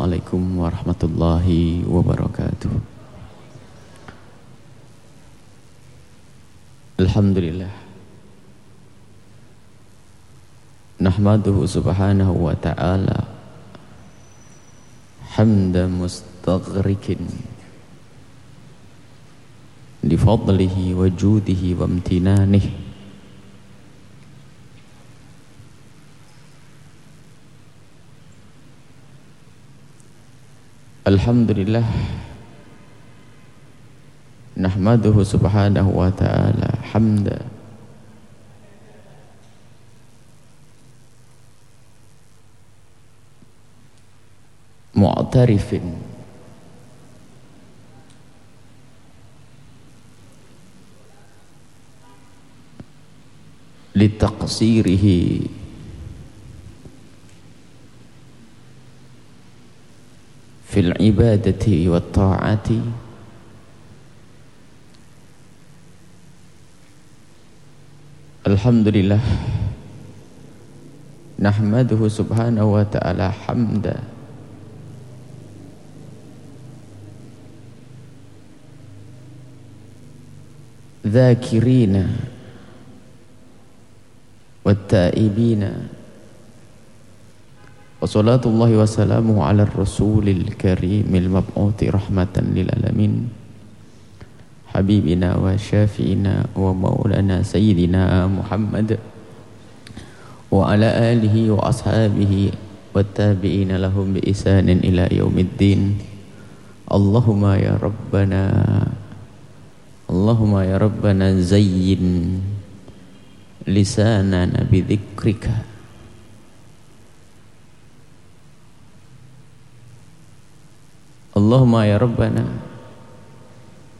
Assalamualaikum warahmatullahi wabarakatuh Alhamdulillah Nahmaduhu subhanahu wa ta'ala Hamda mustaghrikin Lifadlihi wa judihi wa amtinanih الحمد لله نحمده سبحانه وتعالى حمدا معترف لتقصيره في العبادة والطاعة. الحمد لله نحمده سبحانه وتعالى حمدا. ذاكرين والتائبين وصلاة الله وسلامه على الرسول الكريم المبعوث رحمة للعالمين. حبيبنا وشافينا ومولانا سيدنا محمد وعلى آله وأصحابه والتابعين لهم بإحسان إلى يوم الدين. اللهم يا ربنا اللهم يا ربنا زين لساننا بذكرك. اللهم يا ربنا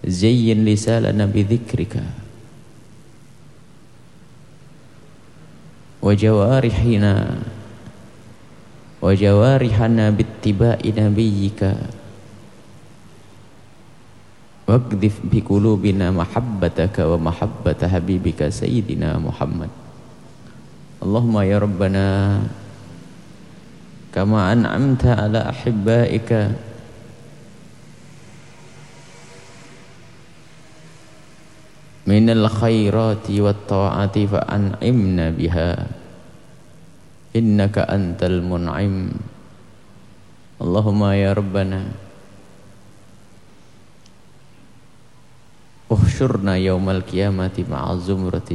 زين لساننا بذكرك وجوارحنا وجوارحنا باتباع نبيك. واقذف بقلوبنا محبتك ومحبة حبيبك سيدنا محمد. اللهم يا ربنا كما أنعمت على أحبائك من الخيرات والطاعات فأنعمنا بها إنك أنت المنعم اللهم يا ربنا احشرنا يوم القيامة مع الزمرة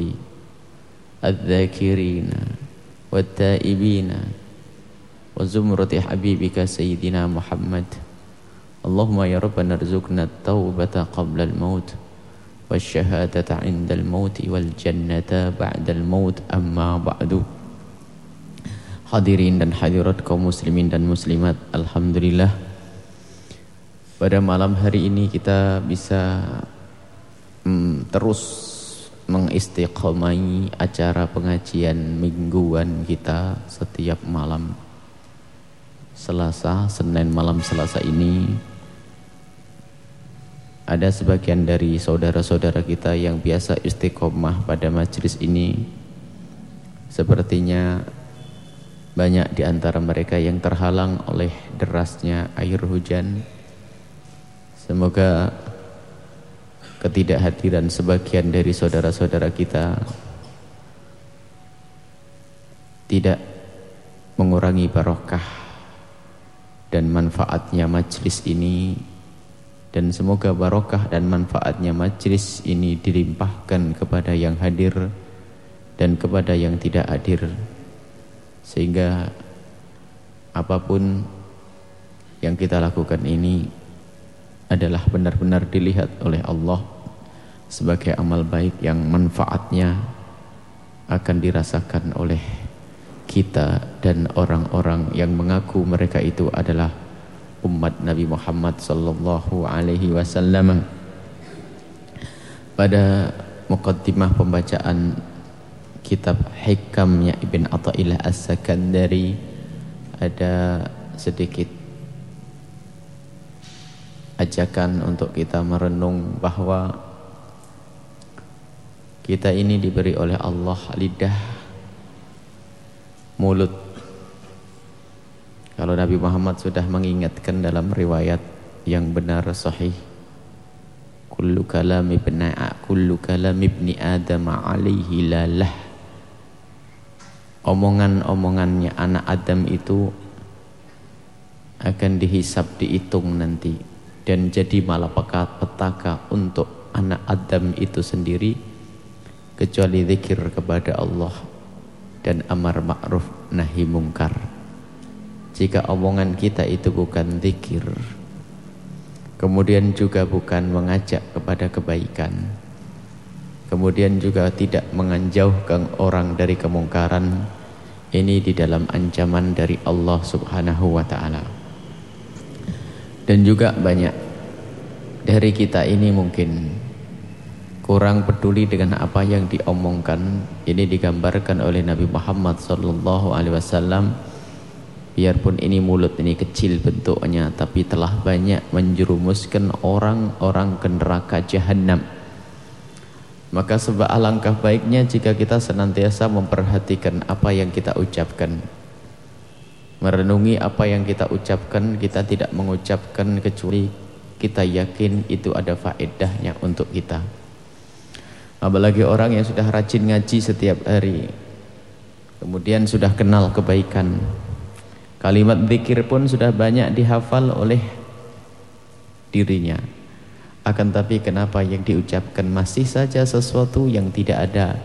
الذاكرين والتائبين وزمرة حبيبك سيدنا محمد اللهم يا ربنا ارزقنا التوبة قبل الموت والشهادة عند الموت والجنة بعد الموت أما بعد Hadirin dan hadirat kaum muslimin dan muslimat Alhamdulillah Pada malam hari ini kita bisa mm, Terus mengistiqomai acara pengajian mingguan kita setiap malam Selasa, Senin malam Selasa ini ada sebagian dari saudara-saudara kita yang biasa istiqomah pada majlis ini. Sepertinya banyak di antara mereka yang terhalang oleh derasnya air hujan. Semoga ketidakhadiran sebagian dari saudara-saudara kita tidak mengurangi barokah dan manfaatnya majlis ini dan semoga barokah dan manfaatnya majlis ini dilimpahkan kepada yang hadir dan kepada yang tidak hadir. Sehingga apa pun yang kita lakukan ini adalah benar-benar dilihat oleh Allah sebagai amal baik yang manfaatnya akan dirasakan oleh kita dan orang-orang yang mengaku mereka itu adalah umat Nabi Muhammad sallallahu alaihi wasallam. Pada mukaddimah pembacaan kitab Hikamnya Ibn Athaillah As-Sakandari ada sedikit ajakan untuk kita merenung bahwa kita ini diberi oleh Allah lidah mulut Kalau Nabi Muhammad sudah mengingatkan dalam riwayat yang benar sahih kullu kalam ibni kullu kalam ibni adam alaihi lalah omongan-omongannya anak Adam itu akan dihisap dihitung nanti dan jadi malapetaka untuk anak Adam itu sendiri kecuali zikir kepada Allah dan amar ma'ruf nahi mungkar jika omongan kita itu bukan zikir kemudian juga bukan mengajak kepada kebaikan kemudian juga tidak menganjauhkan orang dari kemungkaran ini di dalam ancaman dari Allah subhanahu wa ta'ala. Dan juga banyak dari kita ini mungkin kurang peduli dengan apa yang diomongkan. Ini digambarkan oleh Nabi Muhammad sallallahu alaihi wasallam Biarpun ini mulut ini kecil bentuknya Tapi telah banyak menjerumuskan orang-orang ke neraka jahanam Maka sebab alangkah baiknya jika kita senantiasa memperhatikan apa yang kita ucapkan. Merenungi apa yang kita ucapkan Kita tidak mengucapkan kecuali kita yakin itu ada faedahnya untuk kita. Apalagi orang yang sudah rajin ngaji setiap hari Kemudian sudah kenal kebaikan Kalimat zikir pun sudah banyak dihafal oleh dirinya. Akan tapi kenapa yang diucapkan masih saja sesuatu yang tidak ada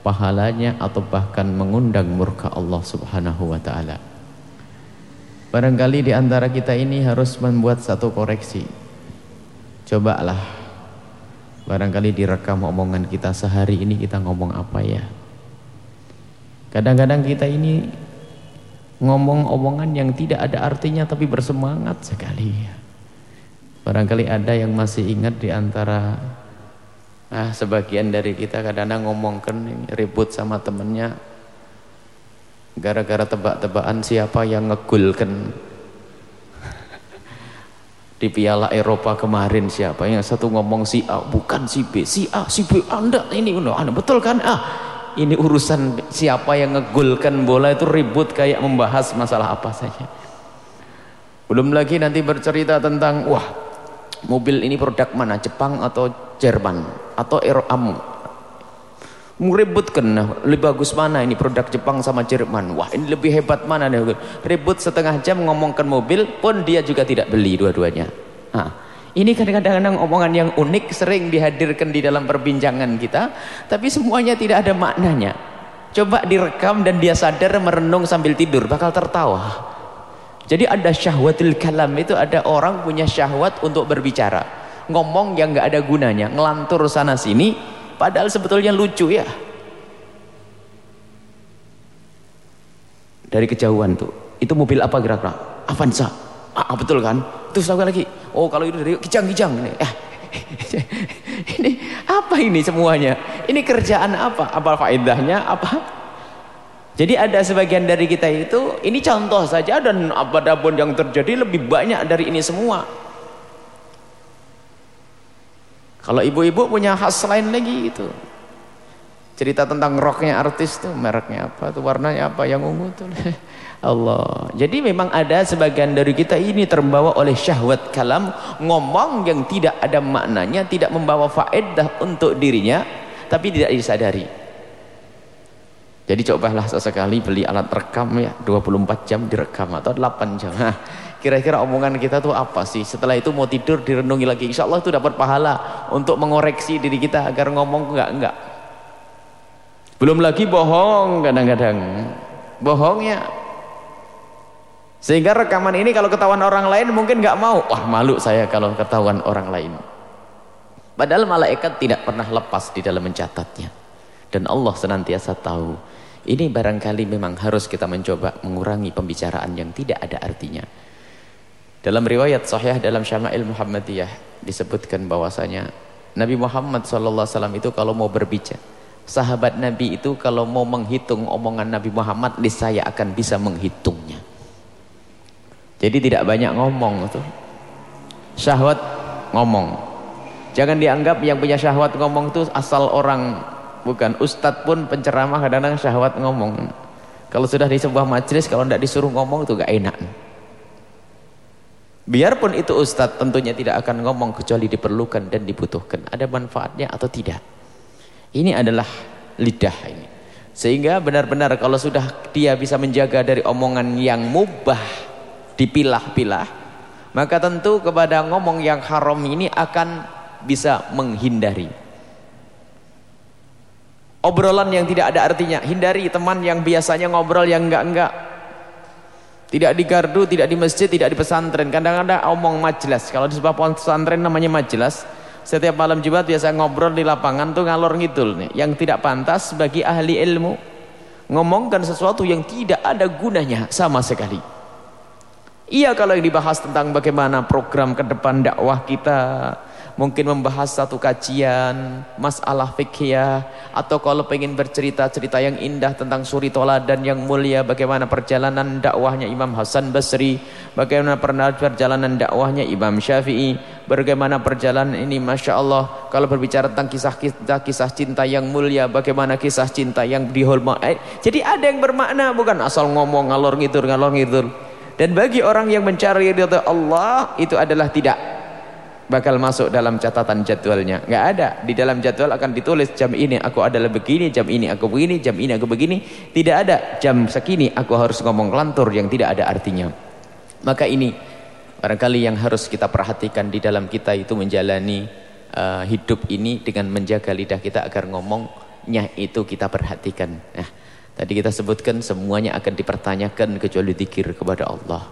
pahalanya atau bahkan mengundang murka Allah Subhanahu wa taala. Barangkali di antara kita ini harus membuat satu koreksi. Cobalah barangkali direkam omongan kita sehari ini kita ngomong apa ya. Kadang-kadang kita ini ngomong omongan yang tidak ada artinya tapi bersemangat sekali. Barangkali ada yang masih ingat di antara ah, sebagian dari kita kadang-kadang ngomongkan ribut sama temennya. Gara-gara tebak-tebakan siapa yang ngegulkan. Di Piala Eropa kemarin siapa yang satu ngomong si A bukan si B si A si B anda ini anda betul kan? Ah ini urusan siapa yang ngegulkan bola itu ribut kayak membahas masalah apa saja. Belum lagi nanti bercerita tentang wah mobil ini produk mana? Jepang atau Jerman? Atau Eroam? Meributkan nah, lebih bagus mana ini produk Jepang sama Jerman? Wah ini lebih hebat mana? Nih ribut setengah jam ngomongkan mobil pun dia juga tidak beli dua-duanya. Nah, ini kadang-kadang omongan yang unik sering dihadirkan di dalam perbincangan kita, tapi semuanya tidak ada maknanya. Coba direkam dan dia sadar merenung sambil tidur, bakal tertawa. Jadi ada syahwatil kalam itu ada orang punya syahwat untuk berbicara. Ngomong yang nggak ada gunanya, ngelantur sana sini, padahal sebetulnya lucu ya. Dari kejauhan tuh, itu mobil apa kira-kira? Avanza. Ah, betul kan? Terus satu lagi, oh kalau itu dari kijang-kijang ini. Eh, ini apa ini semuanya? Ini kerjaan apa? Apa faedahnya? Apa? Jadi ada sebagian dari kita itu, ini contoh saja dan apa pun yang terjadi lebih banyak dari ini semua. Kalau ibu-ibu punya khas lain lagi itu. Cerita tentang roknya artis tuh, mereknya apa tuh, warnanya apa, yang ungu tuh. Allah. Jadi memang ada sebagian dari kita ini terbawa oleh syahwat kalam, ngomong yang tidak ada maknanya, tidak membawa faedah untuk dirinya, tapi tidak disadari. Jadi cobalah sesekali beli alat rekam ya, 24 jam direkam atau 8 jam. kira-kira omongan kita tuh apa sih? Setelah itu mau tidur direnungi lagi. Insya Allah itu dapat pahala untuk mengoreksi diri kita agar ngomong enggak enggak. Belum lagi bohong kadang-kadang. Bohongnya sehingga rekaman ini kalau ketahuan orang lain mungkin nggak mau. Wah malu saya kalau ketahuan orang lain. Padahal malaikat tidak pernah lepas di dalam mencatatnya. Dan Allah senantiasa tahu. Ini barangkali memang harus kita mencoba mengurangi pembicaraan yang tidak ada artinya. Dalam riwayat sahih dalam Syama'il Muhammadiyah disebutkan bahwasanya Nabi Muhammad SAW itu kalau mau berbicara sahabat Nabi itu kalau mau menghitung omongan Nabi Muhammad saya akan bisa menghitungnya jadi tidak banyak ngomong tuh. Syahwat ngomong. Jangan dianggap yang punya syahwat ngomong tuh asal orang bukan ustadz pun penceramah kadang-kadang syahwat ngomong. Kalau sudah di sebuah majelis kalau tidak disuruh ngomong tuh gak enak. Biarpun itu ustadz tentunya tidak akan ngomong kecuali diperlukan dan dibutuhkan. Ada manfaatnya atau tidak. Ini adalah lidah ini. Sehingga benar-benar kalau sudah dia bisa menjaga dari omongan yang mubah dipilah-pilah, maka tentu kepada ngomong yang haram ini akan bisa menghindari. Obrolan yang tidak ada artinya, hindari teman yang biasanya ngobrol yang enggak-enggak tidak di gardu, tidak di masjid, tidak di pesantren. Kadang-kadang omong majelas. Kalau di sebuah pesantren namanya majelas. Setiap malam Jumat biasa ngobrol di lapangan tuh ngalor ngidul nih. Yang tidak pantas bagi ahli ilmu. Ngomongkan sesuatu yang tidak ada gunanya sama sekali. Iya kalau yang dibahas tentang bagaimana program ke depan dakwah kita mungkin membahas satu kajian masalah fikih atau kalau pengen bercerita-cerita yang indah tentang suri toladan yang mulia bagaimana perjalanan dakwahnya Imam Hasan Basri bagaimana perjalanan dakwahnya Imam Syafi'i bagaimana perjalanan ini Masya Allah. Kalau berbicara tentang kisah-kisah kisah cinta yang mulia bagaimana kisah cinta yang dihormat eh, jadi ada yang bermakna bukan asal ngomong ngalor ngidur ngalor ngidur dan bagi orang yang mencari ridha Allah itu adalah tidak bakal masuk dalam catatan jadwalnya. Nggak ada. Di dalam jadwal akan ditulis jam ini aku adalah begini jam ini aku begini jam ini aku begini. Tidak ada. Jam segini aku harus ngomong kelantur yang tidak ada artinya. Maka ini barangkali yang harus kita perhatikan di dalam kita itu menjalani uh, hidup ini dengan menjaga lidah kita agar ngomongnya itu kita perhatikan. Nah tadi kita sebutkan semuanya akan dipertanyakan kecuali dikir kepada Allah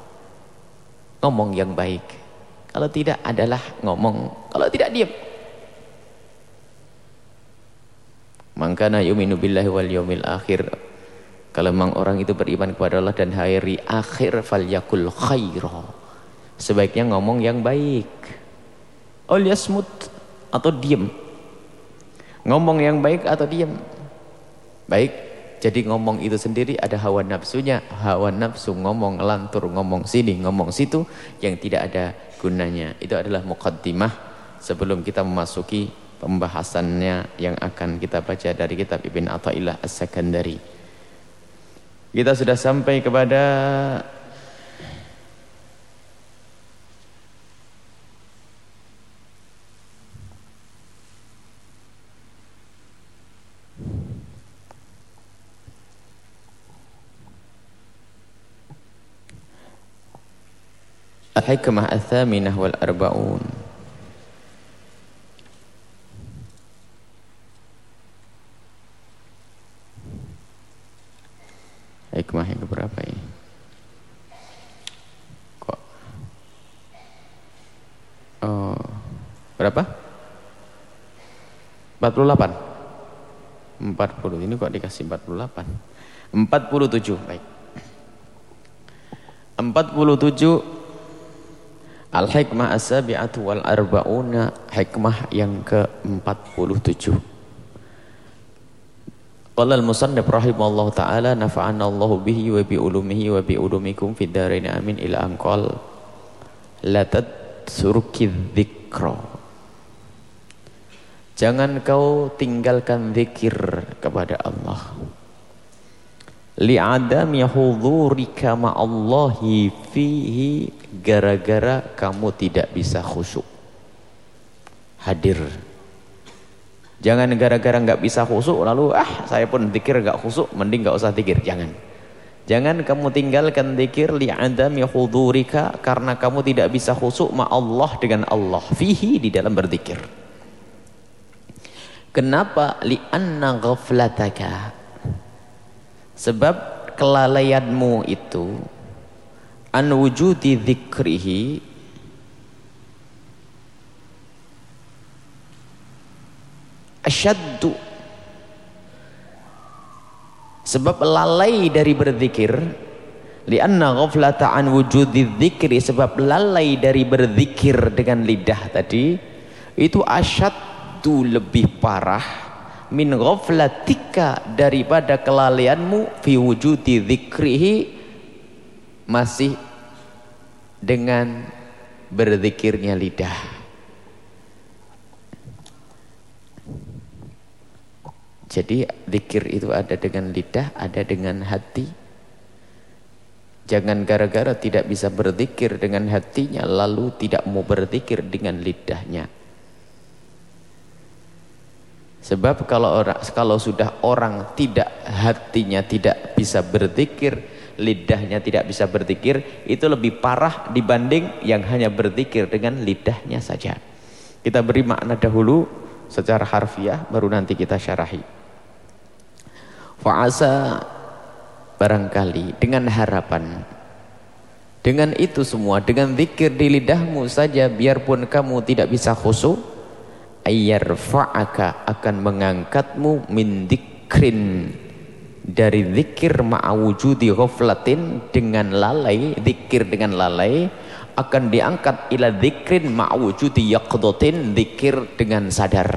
ngomong yang baik kalau tidak adalah ngomong. Kalau tidak diam. Mangkana yuminu billahi wal yawmil akhir. Kalau memang orang itu beriman kepada Allah dan hari akhir falyakul khaira. Sebaiknya ngomong yang baik. Ol yasmut atau diam. Ngomong yang baik atau diam. Baik. Jadi ngomong itu sendiri ada hawa nafsunya. Hawa nafsu ngomong lantur, ngomong sini, ngomong situ yang tidak ada gunanya. Itu adalah muqaddimah sebelum kita memasuki pembahasannya yang akan kita baca dari kitab Ibn Atta'illah As-Sakandari. Kita sudah sampai kepada Al-Hikmah Al-Thaminah wal-Arba'un Hikmah yang berapa ini? Kok? Oh, berapa? 48 40 ini kok dikasih 48 47 baik 47 Al-hikmah as-sabi'atu wal arba'una hikmah yang ke-47. Qala al-musannif rahimallahu taala nafa'ana Allah bihi wa bi ulumihi wa bi ulumikum fid dharain amin ila anqal la tadsuruki dzikra. Jangan kau tinggalkan zikir kepada Allah li'adami hudhurika ma'allahi fihi gara-gara kamu tidak bisa khusyuk. Hadir. Jangan gara-gara nggak bisa khusyuk lalu ah saya pun zikir nggak khusyuk mending nggak usah zikir. Jangan. Jangan kamu tinggalkan zikir li'adami hudhurika karena kamu tidak bisa khusyuk ma'allah dengan Allah. Fihi di dalam berzikir. Kenapa? Li'anna ghaflataka. Sebab kelalaianmu itu an wujudi dzikrihi asyaddu. Sebab lalai dari berzikir lianna ghaflata an wujudi dzikri sebab lalai dari berzikir dengan lidah tadi itu asyaddu lebih parah min ghaflatika daripada kelalaianmu fi wujudi dzikrihi masih dengan berzikirnya lidah jadi zikir itu ada dengan lidah ada dengan hati Jangan gara-gara tidak bisa berzikir dengan hatinya lalu tidak mau berzikir dengan lidahnya. Sebab kalau orang kalau sudah orang tidak hatinya tidak bisa berzikir, lidahnya tidak bisa berzikir, itu lebih parah dibanding yang hanya berzikir dengan lidahnya saja. Kita beri makna dahulu secara harfiah baru nanti kita syarahi. Fa'asa barangkali dengan harapan dengan itu semua dengan zikir di lidahmu saja biarpun kamu tidak bisa khusyuk ayyarfa'aka akan mengangkatmu min dikrin dari zikir ma'awujudi ghaflatin dengan lalai zikir dengan lalai akan diangkat ila zikrin ma'awujudi yaqdatin zikir dengan sadar.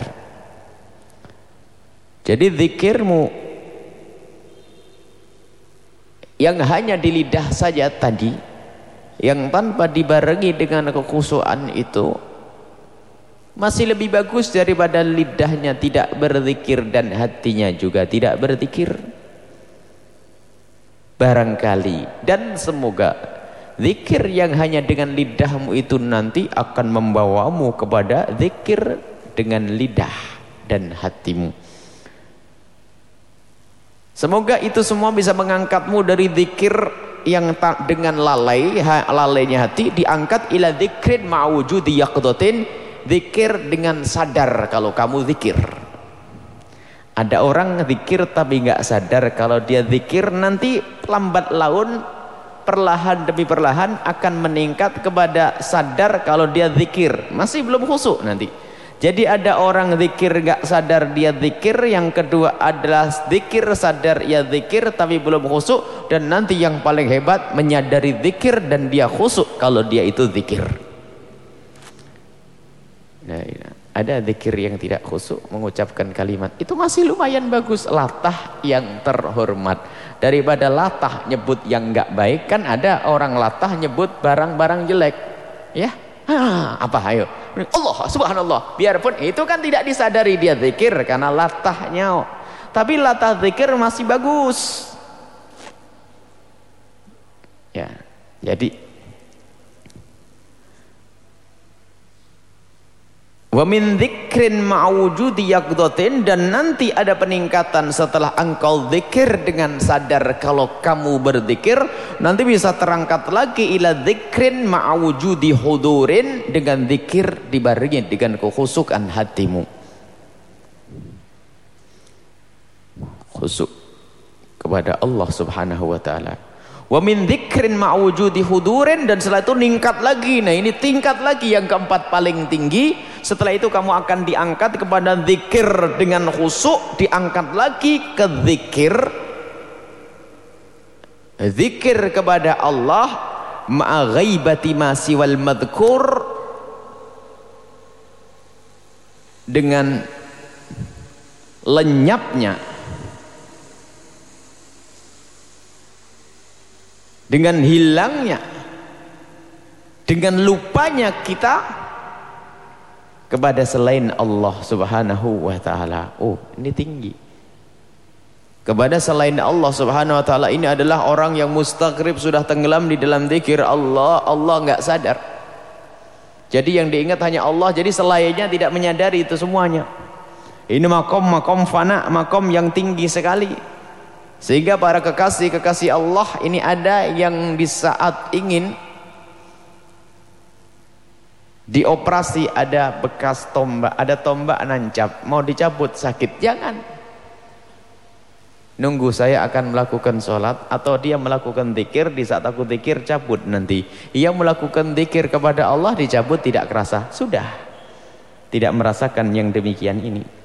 Jadi zikirmu yang hanya di lidah saja tadi yang tanpa dibarengi dengan kekhusuan itu masih lebih bagus daripada lidahnya tidak berzikir dan hatinya juga tidak berzikir barangkali dan semoga zikir yang hanya dengan lidahmu itu nanti akan membawamu kepada zikir dengan lidah dan hatimu semoga itu semua bisa mengangkatmu dari zikir yang dengan lalai lalainya hati diangkat ila zikrin ma'wujudi yaqdatin Zikir dengan sadar kalau kamu zikir. Ada orang zikir tapi nggak sadar kalau dia zikir nanti lambat laun perlahan demi perlahan akan meningkat kepada sadar kalau dia zikir. Masih belum khusyuk nanti. Jadi ada orang zikir nggak sadar dia zikir, yang kedua adalah zikir sadar ia zikir tapi belum khusyuk dan nanti yang paling hebat menyadari zikir dan dia khusyuk kalau dia itu zikir. Nah, ada zikir yang tidak khusyuk mengucapkan kalimat. Itu masih lumayan bagus. Latah yang terhormat. Daripada latah nyebut yang enggak baik kan ada orang latah nyebut barang-barang jelek. Ya? Ha, apa? Ayo. Allah subhanallah. Biarpun itu kan tidak disadari dia zikir karena latahnya tapi latah zikir masih bagus. Ya. Jadi Wa min dzikrin ma'wujudi dan nanti ada peningkatan setelah engkau zikir dengan sadar kalau kamu berzikir nanti bisa terangkat lagi ila dzikrin ma'wujudi hudurin dengan zikir dibarengi dengan kekhusukan hatimu. Khusuk kepada Allah Subhanahu wa taala. Wa min dzikrin ma'wujudi hudurin dan setelah itu ningkat lagi. Nah ini tingkat lagi yang keempat paling tinggi setelah itu kamu akan diangkat kepada zikir dengan khusuk diangkat lagi ke zikir. Zikir kepada Allah ma'a ghaibati ma siwal madhkur. Dengan lenyapnya. Dengan hilangnya. Dengan lupanya kita kepada selain Allah subhanahu wa ta'ala. Oh ini tinggi. Kepada selain Allah subhanahu wa ta'ala ini adalah orang yang mustaqrib sudah tenggelam di dalam zikir Allah. Allah enggak sadar. Jadi yang diingat hanya Allah jadi selainnya tidak menyadari itu semuanya. Ini makom makom fana makom yang tinggi sekali. Sehingga para kekasih-kekasih Allah ini ada yang di saat ingin dioperasi ada bekas tombak, ada tombak nancap, mau dicabut sakit, jangan. Nunggu saya akan melakukan sholat atau dia melakukan zikir di saat aku zikir cabut nanti. Ia melakukan zikir kepada Allah dicabut tidak kerasa, sudah. Tidak merasakan yang demikian ini.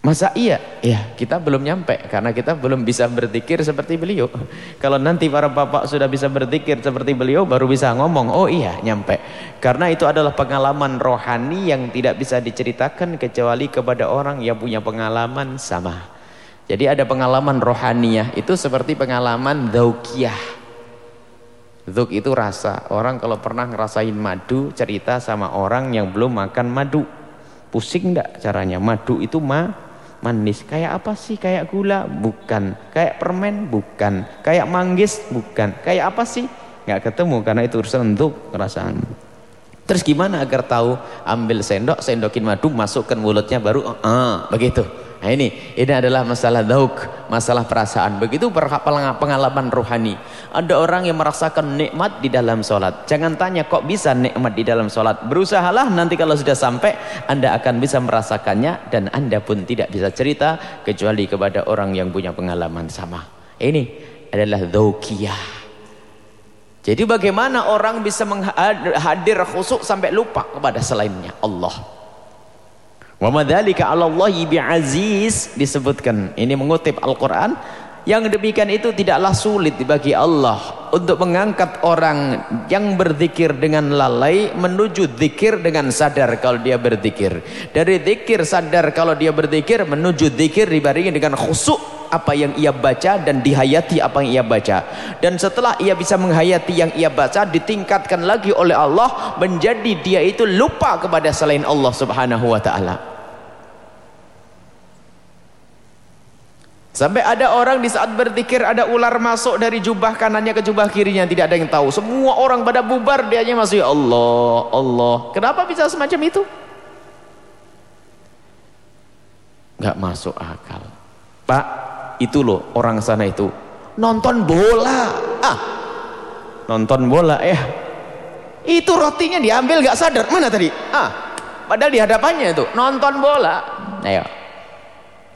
Masa iya? Ya, kita belum nyampe karena kita belum bisa berzikir seperti beliau. Kalau nanti para bapak sudah bisa berzikir seperti beliau baru bisa ngomong, "Oh iya, nyampe." Karena itu adalah pengalaman rohani yang tidak bisa diceritakan kecuali kepada orang yang punya pengalaman sama. Jadi ada pengalaman rohaniah itu seperti pengalaman dzauqiyah. Dzuk itu rasa. Orang kalau pernah ngerasain madu, cerita sama orang yang belum makan madu. Pusing enggak caranya? Madu itu ma manis. Kayak apa sih? Kayak gula? Bukan. Kayak permen? Bukan. Kayak manggis? Bukan. Kayak apa sih? Nggak ketemu karena itu urusan untuk perasaan. Terus gimana agar tahu? Ambil sendok, sendokin madu, masukkan mulutnya baru uh, begitu. Nah ini, ini adalah masalah dauk, masalah perasaan. Begitu pengalaman rohani. Ada orang yang merasakan nikmat di dalam sholat. Jangan tanya kok bisa nikmat di dalam sholat. Berusahalah nanti kalau sudah sampai, Anda akan bisa merasakannya. Dan Anda pun tidak bisa cerita, kecuali kepada orang yang punya pengalaman sama. Ini adalah daukiyah. Jadi bagaimana orang bisa hadir khusuk sampai lupa kepada selainnya Allah. Wa madzalika 'ala Allahi bi'aziz disebutkan. Ini mengutip Al-Qur'an yang demikian itu tidaklah sulit bagi Allah untuk mengangkat orang yang berzikir dengan lalai menuju zikir dengan sadar kalau dia berzikir. Dari zikir sadar kalau dia berzikir menuju zikir dibarengi dengan khusuk apa yang ia baca dan dihayati apa yang ia baca. Dan setelah ia bisa menghayati yang ia baca ditingkatkan lagi oleh Allah menjadi dia itu lupa kepada selain Allah Subhanahu wa taala. Sampai ada orang di saat berzikir ada ular masuk dari jubah kanannya ke jubah kirinya tidak ada yang tahu. Semua orang pada bubar dia hanya masuk ya Allah, Allah. Kenapa bisa semacam itu? Gak masuk akal. Pak, itu loh orang sana itu nonton bola. Ah, nonton bola ya. Itu rotinya diambil gak sadar. Mana tadi? Ah, padahal di hadapannya itu nonton bola. Ayo.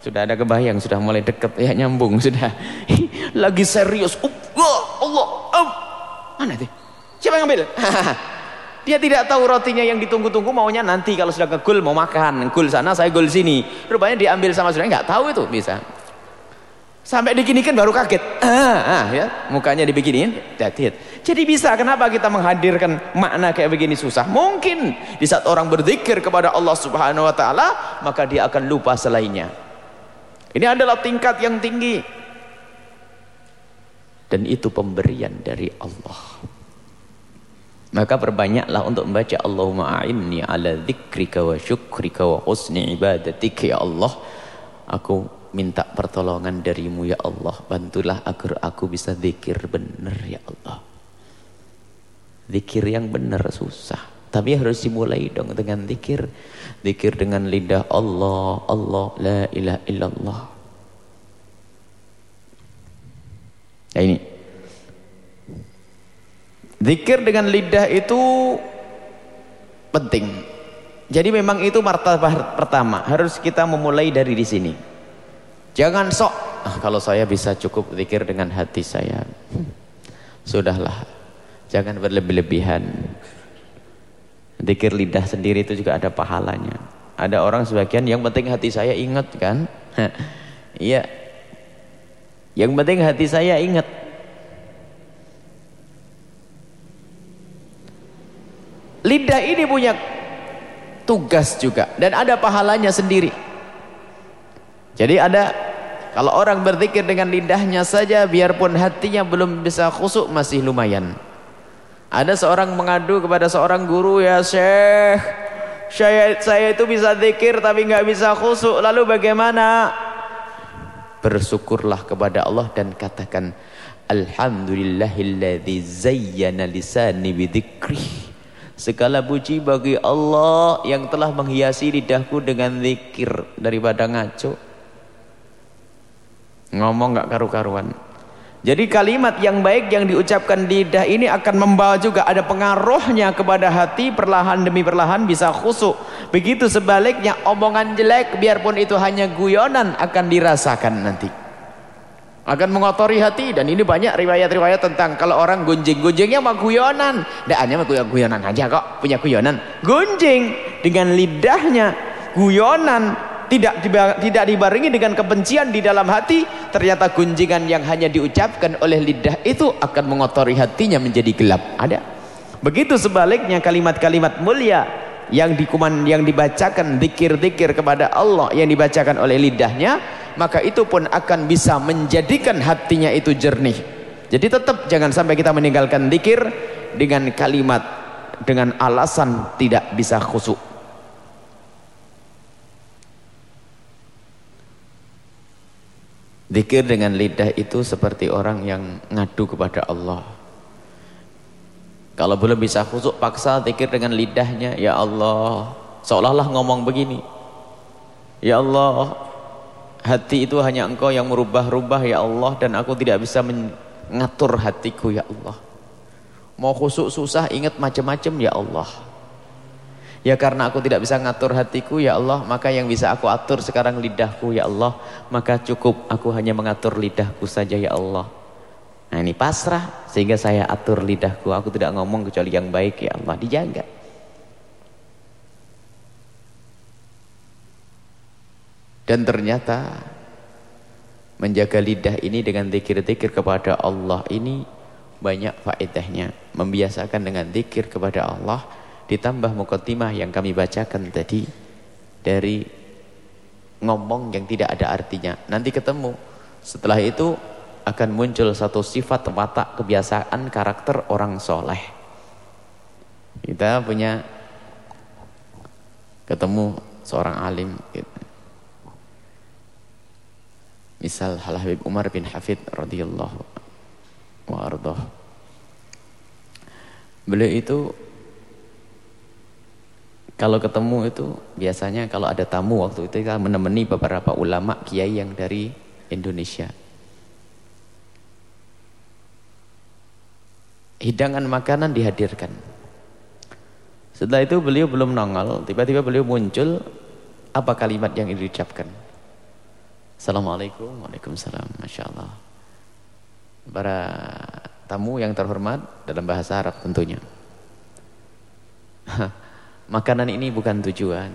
Sudah ada kebayang, sudah mulai dekat ya nyambung sudah. Lagi serius. Allah, Allah. Um. Mana itu? Siapa yang ambil? Dia tidak tahu rotinya yang ditunggu-tunggu maunya nanti kalau sudah ke gul mau makan. Gul sana, saya gul sini. Rupanya diambil sama saudara, nggak tahu itu bisa. Sampai dikinikan baru kaget. Ah, ah ya, mukanya dibikinin, that's Jadi bisa kenapa kita menghadirkan makna kayak begini susah? Mungkin di saat orang berzikir kepada Allah Subhanahu wa taala, maka dia akan lupa selainnya. Ini adalah tingkat yang tinggi. Dan itu pemberian dari Allah. Maka perbanyaklah untuk membaca Allahumma a'inni ala dzikrika wa syukrika wa husni ibadatik ya Allah. Aku minta pertolongan darimu ya Allah. Bantulah agar aku bisa zikir benar ya Allah. Zikir yang benar susah. Tapi harus dimulai dong dengan zikir. Zikir dengan lidah Allah, Allah, la ilaha illallah. Ya ini. Zikir dengan lidah itu penting. Jadi memang itu martabat pertama. Harus kita memulai dari di sini. Jangan sok. Ah, kalau saya bisa cukup zikir dengan hati saya. Sudahlah. Jangan berlebih-lebihan. Dikir lidah sendiri itu juga ada pahalanya. Ada orang sebagian yang penting hati saya ingat kan? Iya. yang penting hati saya ingat. Lidah ini punya tugas juga dan ada pahalanya sendiri. Jadi ada kalau orang berzikir dengan lidahnya saja biarpun hatinya belum bisa khusuk masih lumayan. Ada seorang mengadu kepada seorang guru ya Syekh saya, saya itu bisa zikir tapi nggak bisa khusuk lalu bagaimana bersyukurlah kepada Allah dan katakan Alhamdulillahilladzi zayyana lisani bidzikri Segala puji bagi Allah yang telah menghiasi lidahku dengan zikir daripada ngaco. Ngomong nggak karu-karuan. Jadi kalimat yang baik yang diucapkan di lidah ini akan membawa juga ada pengaruhnya kepada hati perlahan demi perlahan bisa khusuk. Begitu sebaliknya omongan jelek biarpun itu hanya guyonan akan dirasakan nanti. Akan mengotori hati dan ini banyak riwayat-riwayat tentang kalau orang gunjing-gunjingnya mah guyonan. Tidak hanya guyonan aja kok punya guyonan. Gunjing dengan lidahnya guyonan tidak tidak dibarengi dengan kebencian di dalam hati ternyata gunjingan yang hanya diucapkan oleh lidah itu akan mengotori hatinya menjadi gelap. Ada? Begitu sebaliknya kalimat-kalimat mulia yang dikuman yang dibacakan zikir-zikir kepada Allah yang dibacakan oleh lidahnya maka itu pun akan bisa menjadikan hatinya itu jernih. Jadi tetap jangan sampai kita meninggalkan zikir dengan kalimat dengan alasan tidak bisa khusyuk Zikir dengan lidah itu seperti orang yang ngadu kepada Allah. Kalau belum bisa khusuk paksa zikir dengan lidahnya, ya Allah, seolah-olah ngomong begini. Ya Allah, hati itu hanya Engkau yang merubah-rubah ya Allah dan aku tidak bisa mengatur hatiku ya Allah. Mau khusuk susah ingat macam-macam ya Allah. Ya karena aku tidak bisa ngatur hatiku ya Allah Maka yang bisa aku atur sekarang lidahku ya Allah. Maka cukup aku hanya mengatur lidahku saja ya Allah. Nah ini pasrah Sehingga saya atur lidahku. Aku tidak ngomong kecuali yang baik ya Allah Dijaga. Dan ternyata Menjaga lidah ini dengan zikir-zikir kepada Allah ini Banyak faedahnya. Membiasakan dengan zikir kepada Allah ditambah mukaddimah yang kami bacakan tadi dari ngomong yang tidak ada artinya. Nanti ketemu. Setelah itu akan muncul satu sifat watak kebiasaan karakter orang soleh. Kita punya ketemu seorang alim. Gitu. Misal Hal Habib Umar bin Hafid radhiyallahu wa Beliau itu kalau ketemu itu biasanya kalau ada tamu waktu itu kita menemani beberapa ulama kiai yang dari Indonesia. Hidangan makanan dihadirkan. Setelah itu beliau belum nongol, tiba-tiba beliau muncul apa kalimat yang diucapkan? Assalamualaikum, Waalaikumsalam, Masya Allah. Para tamu yang terhormat dalam bahasa Arab tentunya. Makanan ini bukan tujuan.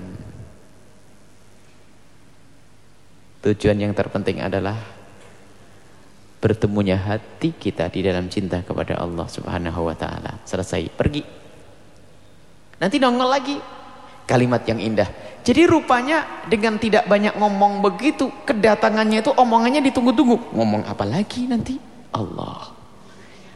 Tujuan yang terpenting adalah bertemunya hati kita di dalam cinta kepada Allah Subhanahu wa taala. Selesai, pergi. Nanti nongol lagi kalimat yang indah. Jadi rupanya dengan tidak banyak ngomong begitu, kedatangannya itu omongannya ditunggu-tunggu. Ngomong apa lagi nanti? Allah.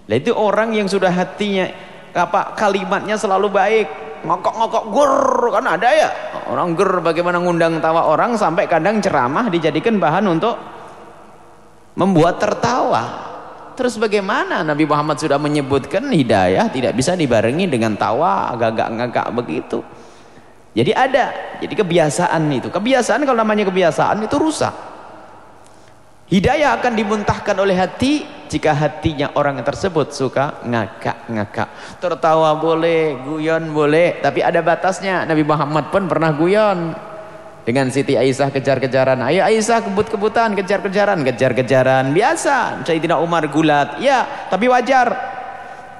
Nah itu orang yang sudah hatinya apa kalimatnya selalu baik, ngokok-ngokok gur kan ada ya? Orang gur bagaimana ngundang tawa orang sampai kadang ceramah dijadikan bahan untuk membuat tertawa. Terus bagaimana Nabi Muhammad sudah menyebutkan hidayah tidak bisa dibarengi dengan tawa agak-agak begitu? Jadi ada jadi kebiasaan itu. Kebiasaan kalau namanya kebiasaan itu rusak. Hidayah akan dimuntahkan oleh hati jika hatinya orang tersebut suka ngakak-ngakak. Tertawa boleh, guyon boleh tapi ada batasnya. Nabi Muhammad pun pernah guyon. Dengan Siti Aisyah kejar-kejaran. Ayo Aisyah kebut-kebutan kejar-kejaran. Kejar-kejaran biasa. Sayyidina Umar gulat. Ya tapi wajar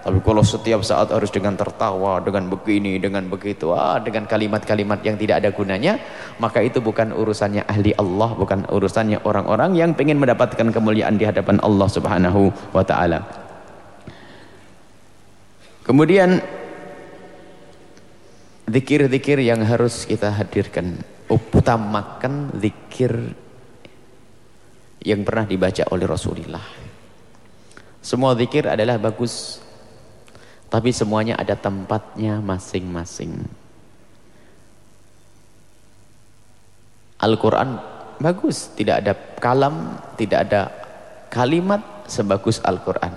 tapi kalau setiap saat harus dengan tertawa, dengan begini, dengan begitu, ah, dengan kalimat-kalimat yang tidak ada gunanya, maka itu bukan urusannya ahli Allah, bukan urusannya orang-orang yang ingin mendapatkan kemuliaan di hadapan Allah Subhanahu wa taala. Kemudian zikir-zikir yang harus kita hadirkan, utamakan zikir yang pernah dibaca oleh Rasulullah. Semua zikir adalah bagus tapi semuanya ada tempatnya masing-masing. Al-Quran bagus, tidak ada kalam, tidak ada kalimat sebagus Al-Quran.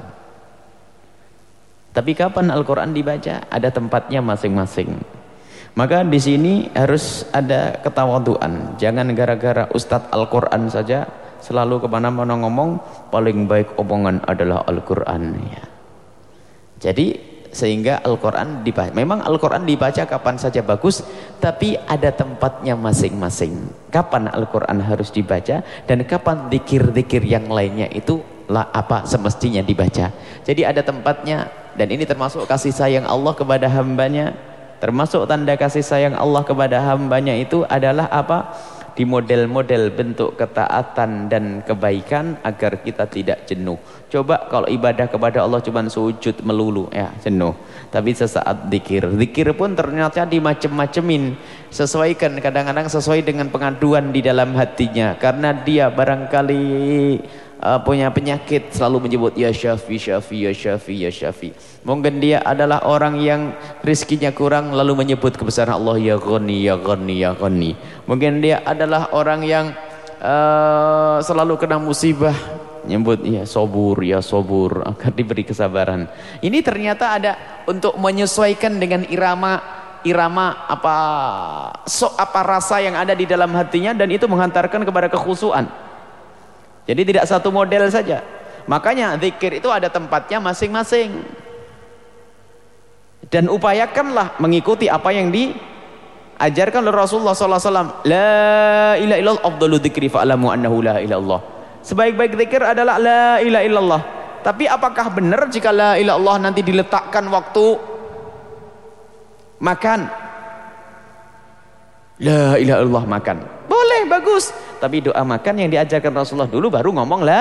Tapi kapan Al-Quran dibaca? Ada tempatnya masing-masing. Maka di sini harus ada ketawaduan. Jangan gara-gara Ustadz Al-Quran saja selalu ke mana-mana ngomong paling baik omongan adalah Al-Quran. Ya. Jadi sehingga Al-Quran dibaca. Memang Al-Quran dibaca kapan saja bagus, tapi ada tempatnya masing-masing. Kapan Al-Quran harus dibaca dan kapan dikir-dikir yang lainnya itu lah apa semestinya dibaca. Jadi ada tempatnya dan ini termasuk kasih sayang Allah kepada hambanya. Termasuk tanda kasih sayang Allah kepada hambanya itu adalah apa? Di model-model bentuk ketaatan dan kebaikan agar kita tidak jenuh. Coba kalau ibadah kepada Allah cuma sujud melulu ya jenuh. Tapi sesaat zikir, zikir pun ternyata dimacem-macemin. Sesuaikan kadang-kadang sesuai dengan pengaduan di dalam hatinya karena dia barangkali uh, punya penyakit selalu menyebut ya syafi syafi ya syafi ya syafi mungkin dia adalah orang yang rizkinya kurang lalu menyebut kebesaran Allah ya ghani ya ghani ya ghani. Mungkin dia adalah orang yang uh, selalu kena musibah nyebut ya sobur ya sobur akan diberi kesabaran. Ini ternyata ada untuk menyesuaikan dengan irama irama apa so, apa rasa yang ada di dalam hatinya dan itu menghantarkan kepada kekhusuan. Jadi tidak satu model saja. Makanya zikir itu ada tempatnya masing-masing dan upayakanlah mengikuti apa yang diajarkan oleh Rasulullah SAW la ilaha illallah afdalu dzikri fa'lamu annahu la ilaha illallah. Sebaik-baik zikir adalah la ilaha illallah. Tapi apakah benar jika la ilaha illallah nanti diletakkan waktu makan? La ilaha illallah makan. Boleh bagus. Tapi doa makan yang diajarkan Rasulullah dulu baru ngomong la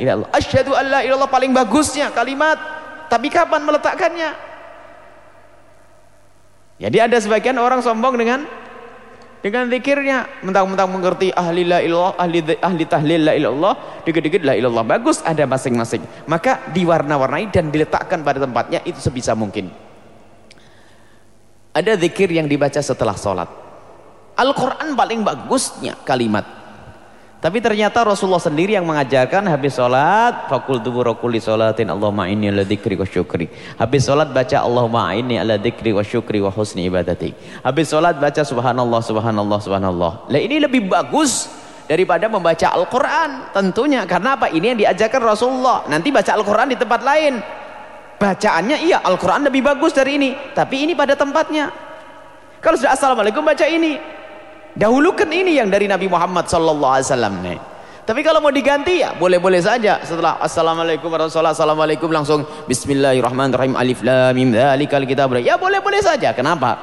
ilaha illallah. Asyhadu an la ilaha paling bagusnya kalimat. Tapi kapan meletakkannya jadi ada sebagian orang sombong dengan dengan zikirnya. Mentang-mentang mengerti ahli la ilallah ahli ahli tahlil la ilallah dikit-dikit la ilallah. Bagus ada masing-masing. Maka diwarna-warnai dan diletakkan pada tempatnya itu sebisa mungkin. Ada zikir yang dibaca setelah sholat. Al-Quran paling bagusnya kalimat tapi ternyata Rasulullah sendiri yang mengajarkan habis sholat fakul tuburokuli sholatin Allahumma inni ala dzikri wa syukri. Habis sholat baca Allahumma inni ala dzikri wa syukri wa husni ibadati. Habis sholat baca subhanallah subhanallah subhanallah. Lah ini lebih bagus daripada membaca Al-Quran tentunya. Karena apa? Ini yang diajarkan Rasulullah. Nanti baca Al-Quran di tempat lain. Bacaannya iya Al-Quran lebih bagus dari ini. Tapi ini pada tempatnya. Kalau sudah Assalamualaikum baca ini Dahulukan ini yang dari Nabi Muhammad sallallahu alaihi wasallam nih. Tapi kalau mau diganti ya boleh-boleh saja. Setelah Assalamualaikum warahmatullahi Assalamualaikum langsung Bismillahirrahmanirrahim Alif Lam Mim Dzalikal Kitab. Ya boleh-boleh saja. Kenapa?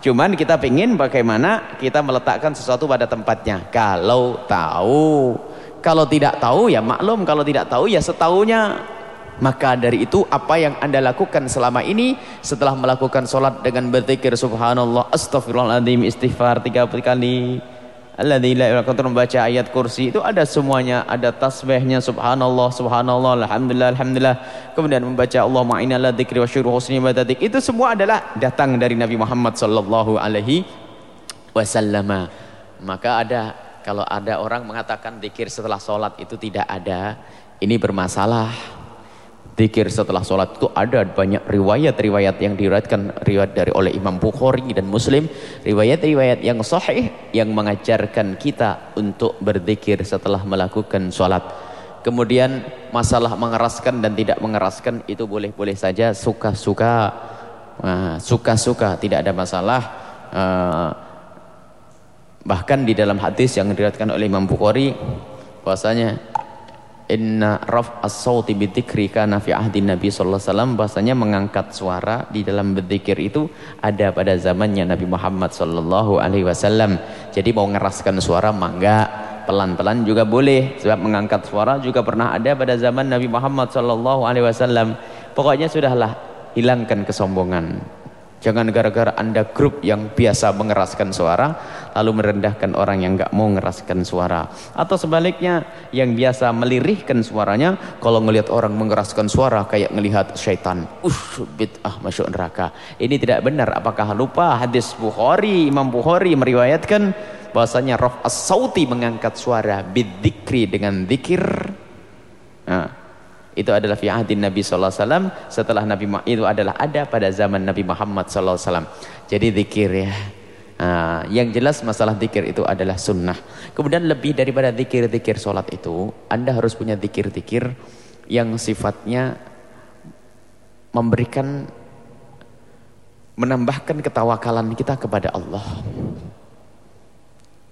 Cuman kita ingin bagaimana kita meletakkan sesuatu pada tempatnya. Kalau tahu, kalau tidak tahu ya maklum, kalau tidak tahu ya setahunya. Maka dari itu apa yang anda lakukan selama ini setelah melakukan solat dengan berzikir subhanallah astaghfirullahaladzim istighfar 30 kali Alladzi la ilaha membaca ayat kursi itu ada semuanya ada tasbihnya subhanallah subhanallah alhamdulillah alhamdulillah. Kemudian membaca Allah ma'ina la dzikri wa syuruh husni ibadatik itu semua adalah datang dari Nabi Muhammad sallallahu alaihi wasallam. Maka ada kalau ada orang mengatakan zikir setelah solat itu tidak ada ini bermasalah Zikir setelah sholat itu ada banyak riwayat-riwayat yang diriwayatkan riwayat dari oleh Imam Bukhari dan Muslim, riwayat-riwayat yang sahih yang mengajarkan kita untuk berzikir setelah melakukan sholat. Kemudian masalah mengeraskan dan tidak mengeraskan itu boleh-boleh saja suka-suka, nah, suka-suka tidak ada masalah. Uh, bahkan di dalam hadis yang diriwayatkan oleh Imam Bukhari bahwasanya inna raf as-sauti bidzikri kana fi ahdi Nabi sallallahu alaihi wasallam bahasanya mengangkat suara di dalam berzikir itu ada pada zamannya Nabi Muhammad sallallahu alaihi wasallam. Jadi mau ngeraskan suara mangga, pelan-pelan juga boleh sebab mengangkat suara juga pernah ada pada zaman Nabi Muhammad sallallahu alaihi wasallam. Pokoknya sudahlah hilangkan kesombongan. Jangan gara-gara anda grup yang biasa mengeraskan suara Lalu merendahkan orang yang gak mau mengeraskan suara. Atau sebaliknya yang biasa melirihkan suaranya Kalau ngelihat orang mengeraskan suara kayak ngelihat syaitan. Uh bid'ah masuk neraka. Ini tidak benar. Apakah lupa? Hadis Bukhari Imam Bukhari meriwayatkan bahasanya Raf as-sauti mengangkat suara Bidzikri dengan zikir Nah itu adalah fi ahdi Nabi sallallahu alaihi wasallam setelah Nabi itu adalah ada pada zaman Nabi Muhammad sallallahu alaihi wasallam. Jadi zikir ya. Nah, yang jelas masalah zikir itu adalah sunnah. Kemudian lebih daripada zikir-zikir solat itu, Anda harus punya zikir-zikir yang sifatnya memberikan menambahkan ketawakalan kita kepada Allah.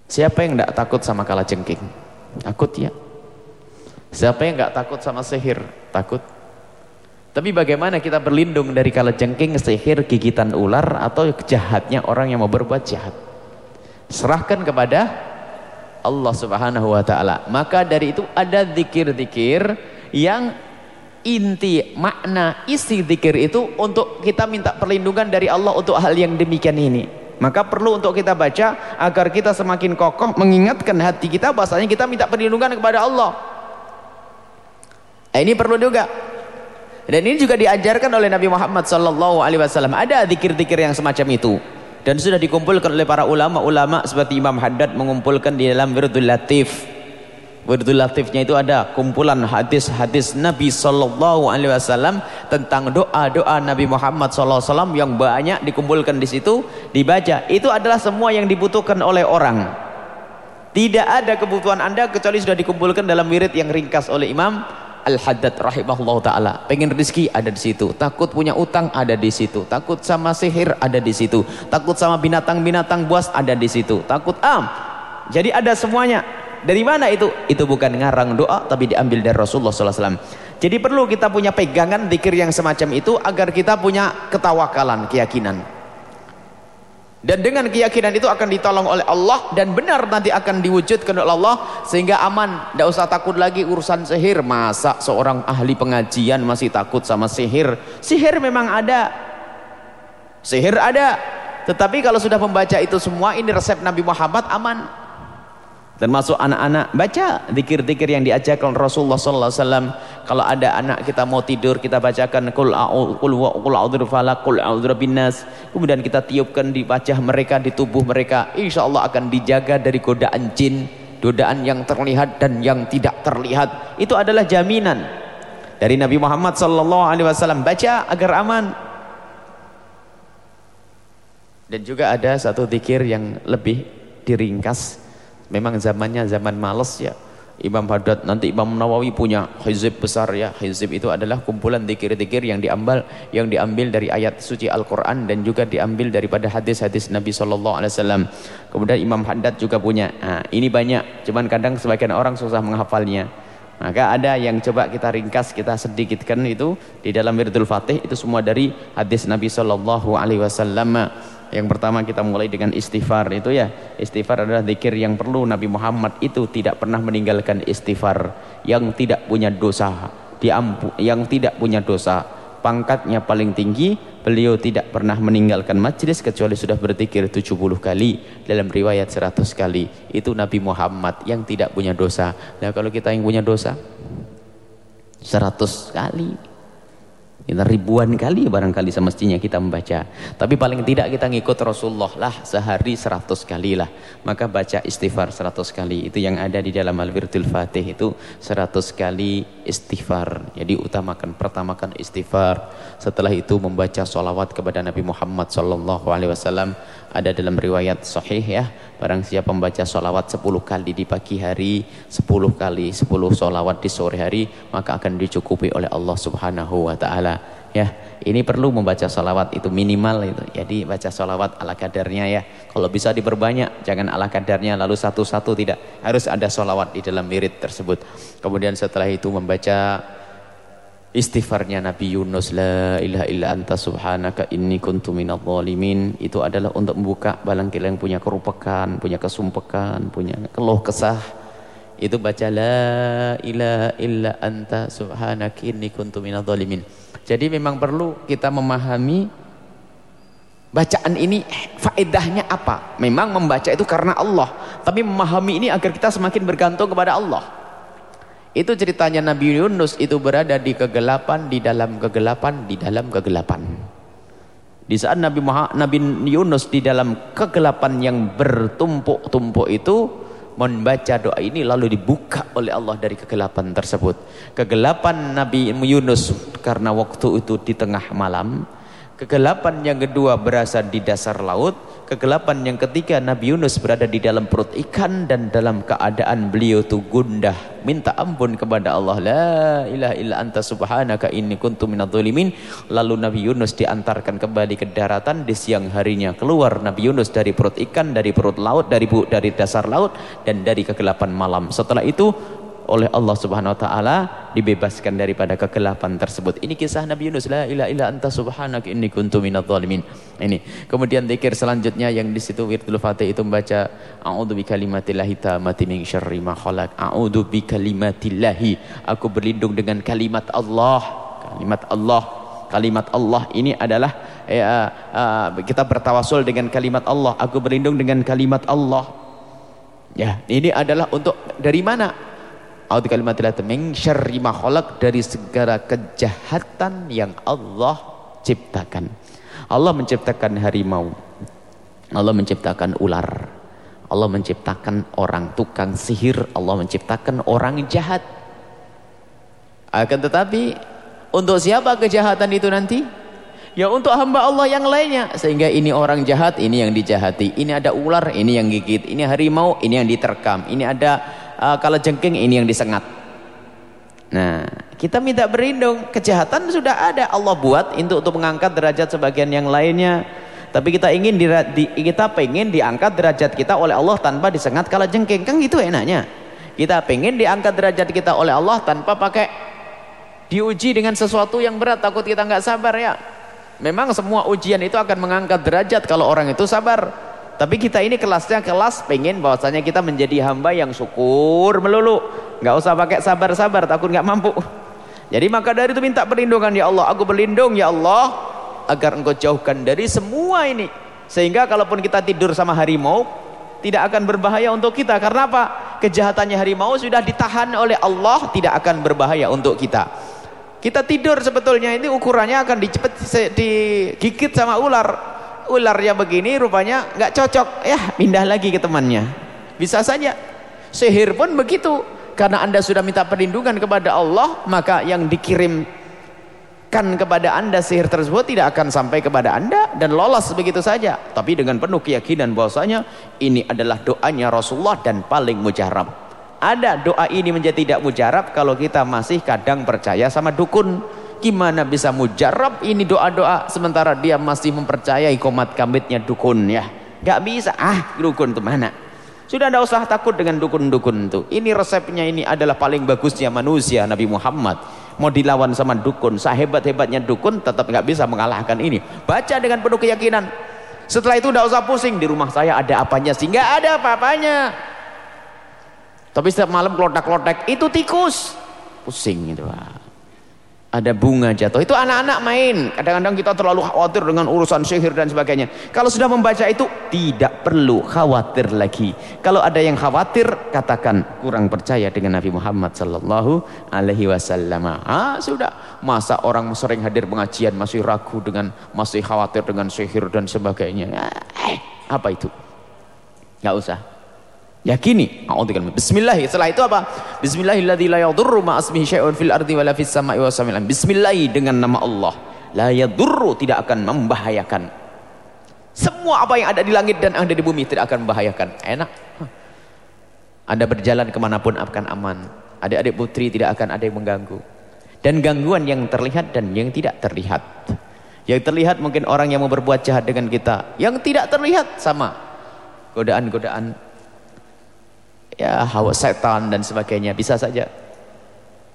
Siapa yang tidak takut sama kala jengking? Takut ya? Siapa yang nggak takut sama sihir? Takut. Tapi bagaimana kita berlindung dari kala jengking, sihir, gigitan ular atau jahatnya orang yang mau berbuat jahat? Serahkan kepada Allah Subhanahu wa taala. Maka dari itu ada zikir-zikir yang inti makna isi zikir itu untuk kita minta perlindungan dari Allah untuk hal yang demikian ini. Maka perlu untuk kita baca agar kita semakin kokoh mengingatkan hati kita bahasanya kita minta perlindungan kepada Allah. Eh, ini perlu juga. Dan ini juga diajarkan oleh Nabi Muhammad wasallam. Ada zikir-zikir yang semacam itu. dan sudah dikumpulkan oleh para ulama-ulama seperti Imam Haddad mengumpulkan di dalam Wirdul Latif Wirdul Latifnya itu ada kumpulan hadis-hadis Nabi Wasallam tentang doa-doa Nabi Muhammad Wasallam yang banyak dikumpulkan di situ dibaca itu adalah semua yang dibutuhkan oleh orang tidak ada kebutuhan anda kecuali sudah dikumpulkan dalam wirid yang ringkas oleh Imam Al-Haddad rahimahullah taala. Pengen rezeki ada di situ, takut punya utang ada di situ, takut sama sihir ada di situ, takut sama binatang-binatang buas ada di situ, takut am. Jadi ada semuanya. Dari mana itu? Itu bukan ngarang doa tapi diambil dari Rasulullah SAW. Jadi perlu kita punya pegangan zikir yang semacam itu agar kita punya ketawakalan, keyakinan. Dan dengan keyakinan itu akan ditolong oleh Allah dan benar nanti akan diwujudkan oleh Allah sehingga aman. Tidak usah takut lagi urusan sihir. Masa seorang ahli pengajian masih takut sama sihir? Sihir memang ada. Sihir ada. Tetapi kalau sudah membaca itu semua ini resep Nabi Muhammad aman termasuk anak-anak baca zikir-zikir yang diajarkan Rasulullah sallallahu alaihi wasallam. Kalau ada anak kita mau tidur kita bacakan qul qul qul a'udzu falaq qul a'udzu binnas kemudian kita tiupkan di wajah mereka di tubuh mereka. Insyaallah akan dijaga dari godaan jin godaan yang terlihat dan yang tidak terlihat. Itu adalah jaminan dari Nabi Muhammad sallallahu alaihi wasallam. Baca agar aman. Dan juga ada satu zikir yang lebih diringkas memang zamannya zaman males ya. Imam Haddad nanti Imam Nawawi punya hizib besar ya. Hizib itu adalah kumpulan dikir-dikir yang diambil yang diambil dari ayat suci Al-Quran dan juga diambil daripada hadis-hadis Nabi Sallallahu Alaihi Wasallam. Kemudian Imam Haddad juga punya. Nah, ini banyak. Cuman kadang sebagian orang susah menghafalnya. Maka ada yang coba kita ringkas kita sedikitkan itu di dalam Wirdul Fatih itu semua dari hadis Nabi Sallallahu Alaihi Wasallam yang pertama kita mulai dengan istighfar itu ya. Istighfar adalah zikir yang perlu Nabi Muhammad itu tidak pernah meninggalkan istighfar yang tidak punya dosa, diampu yang tidak punya dosa. Pangkatnya paling tinggi, beliau tidak pernah meninggalkan majlis kecuali sudah berzikir 70 kali, dalam riwayat 100 kali. Itu Nabi Muhammad yang tidak punya dosa. Nah, kalau kita yang punya dosa 100 kali kita ribuan kali barangkali semestinya kita membaca. Tapi paling tidak kita ngikut Rasulullah lah sehari seratus kali lah. Maka baca istighfar seratus kali. Itu yang ada di dalam Al-Wirdul Fatih itu seratus kali istighfar. Jadi utamakan pertamakan istighfar. Setelah itu membaca solawat kepada Nabi Muhammad wasallam. Ada dalam riwayat sahih ya. Barang siapa membaca solawat sepuluh kali di pagi hari, sepuluh kali sepuluh solawat di sore hari, maka akan dicukupi oleh Allah subhanahu wa ta'ala. Ya ini perlu membaca salawat itu minimal itu. Jadi baca salawat ala kadarnya ya. Kalau bisa diperbanyak jangan ala kadarnya lalu satu-satu tidak. Harus ada salawat di dalam wirid tersebut. Kemudian setelah itu membaca istighfarnya Nabi Yunus la ilaha illa anta subhanaka inni kuntu minadh dhalimin itu adalah untuk membuka barangkali yang punya kerupakan punya kesumpekan punya keluh kesah itu baca la ilaha illa anta subhanaka inni kuntu minadh dhalimin jadi memang perlu kita memahami bacaan ini faedahnya apa. Memang membaca itu karena Allah. Tapi memahami ini agar kita semakin bergantung kepada Allah. Itu ceritanya Nabi Yunus itu berada di kegelapan, di dalam kegelapan, di dalam kegelapan. Di saat Nabi Muhammad, Nabi Yunus di dalam kegelapan yang bertumpuk-tumpuk itu membaca doa ini lalu dibuka oleh Allah dari kegelapan tersebut. Kegelapan Nabi Yunus karena waktu itu di tengah malam. Kegelapan yang kedua berasal di dasar laut. Kegelapan yang ketiga Nabi Yunus berada di dalam perut ikan dan dalam keadaan beliau itu gundah. Minta ampun kepada Allah. La ilaha illa anta subhanaka inni kuntu minadh-dhalimin lalu Nabi Yunus diantarkan kembali ke daratan. Di siang harinya keluar Nabi Yunus dari perut ikan dari perut laut dari dari dasar laut dan dari kegelapan malam. Setelah itu oleh Allah Subhanahu wa taala dibebaskan daripada kegelapan tersebut. Ini kisah Nabi Yunus la ilaha illa anta subhanaka inni kuntu minadh dhalimin. Ini. Kemudian zikir selanjutnya yang di situ Wirdul Fatih itu membaca a'udzu bikalimatillahi tammati min syarri ma khalaq. A'udzu bikalimatillahi. Aku berlindung dengan kalimat Allah. Kalimat Allah. Kalimat Allah ini adalah ya, uh, kita bertawasul dengan kalimat Allah. Aku berlindung dengan kalimat Allah. Ya, ini adalah untuk dari mana? A'udzu kalimatillah min syarri dari segala kejahatan yang Allah ciptakan. Allah menciptakan harimau. Allah menciptakan ular. Allah menciptakan orang tukang sihir. Allah menciptakan orang jahat. Akan tetapi untuk siapa kejahatan itu nanti? Ya untuk hamba Allah yang lainnya. Sehingga ini orang jahat, ini yang dijahati. Ini ada ular, ini yang gigit. Ini harimau, ini yang diterkam. Ini ada uh, kala jengking, ini yang disengat. Nah, kita minta berlindung. Kejahatan sudah ada. Allah buat untuk untuk mengangkat derajat sebagian yang lainnya. Tapi kita ingin di, kita pengen diangkat derajat kita oleh Allah tanpa disengat kala jengking. Kan gitu enaknya. Kita pengen diangkat derajat kita oleh Allah tanpa pakai diuji dengan sesuatu yang berat. Takut kita nggak sabar ya. Memang semua ujian itu akan mengangkat derajat kalau orang itu sabar. Tapi kita ini kelasnya kelas pengen bahwasanya kita menjadi hamba yang syukur melulu. Nggak usah pakai sabar-sabar takut nggak mampu. Jadi maka dari itu minta perlindungan ya Allah. Aku berlindung ya Allah agar engkau jauhkan dari semua ini sehingga kalaupun kita tidur sama harimau tidak akan berbahaya untuk kita karena apa kejahatannya harimau sudah ditahan oleh Allah tidak akan berbahaya untuk kita kita tidur sebetulnya ini ukurannya akan dicepet digigit sama ular ularnya begini rupanya nggak cocok. Ya pindah lagi ke temannya. Bisa saja. Sihir pun begitu. Karena anda sudah minta perlindungan kepada Allah maka yang dikirim kan kepada anda sihir tersebut tidak akan sampai kepada anda dan lolos begitu saja. Tapi dengan penuh keyakinan bahwasanya ini adalah doanya Rasulullah dan paling mujarab. Ada doa ini menjadi tidak mujarab kalau kita masih kadang percaya sama dukun gimana bisa mujarab ini doa-doa sementara dia masih mempercayai komat kamitnya dukun ya? Gak bisa. Ah dukun itu mana? Sudah tidak usah takut dengan dukun-dukun itu ini resepnya ini adalah paling bagusnya manusia Nabi Muhammad. Mau dilawan sama dukun sehebat-hebatnya dukun tetap nggak bisa mengalahkan ini. Baca dengan penuh keyakinan. Setelah itu tidak usah pusing di rumah saya ada apanya sih? Nggak ada apa-apanya. Tapi setiap malam klotak-klotak itu tikus. Pusing gitu pak ada bunga jatuh. Itu anak-anak main. Kadang-kadang kita terlalu khawatir dengan urusan sihir dan sebagainya. Kalau sudah membaca itu tidak perlu khawatir lagi. Kalau ada yang khawatir katakan kurang percaya dengan Nabi Muhammad sallallahu alaihi wasallam. Ah sudah. Masa orang sering hadir pengajian masih ragu dengan masih khawatir dengan sihir dan sebagainya? Eh, apa itu? Nggak usah Yakini. Bismillah. Setelah itu apa? Bismillahilladzi ma asmihi syai'un fil ardi wala fis sama'i wa samil. Bismillah dengan nama Allah. La yadurru tidak akan membahayakan. Semua apa yang ada di langit dan ada di bumi tidak akan membahayakan. Enak. Anda berjalan ke mana pun akan aman. Adik-adik putri tidak akan ada yang mengganggu. Dan gangguan yang terlihat dan yang tidak terlihat. Yang terlihat mungkin orang yang mau berbuat jahat dengan kita. Yang tidak terlihat sama. Godaan-godaan ya hawa setan dan sebagainya. Bisa saja.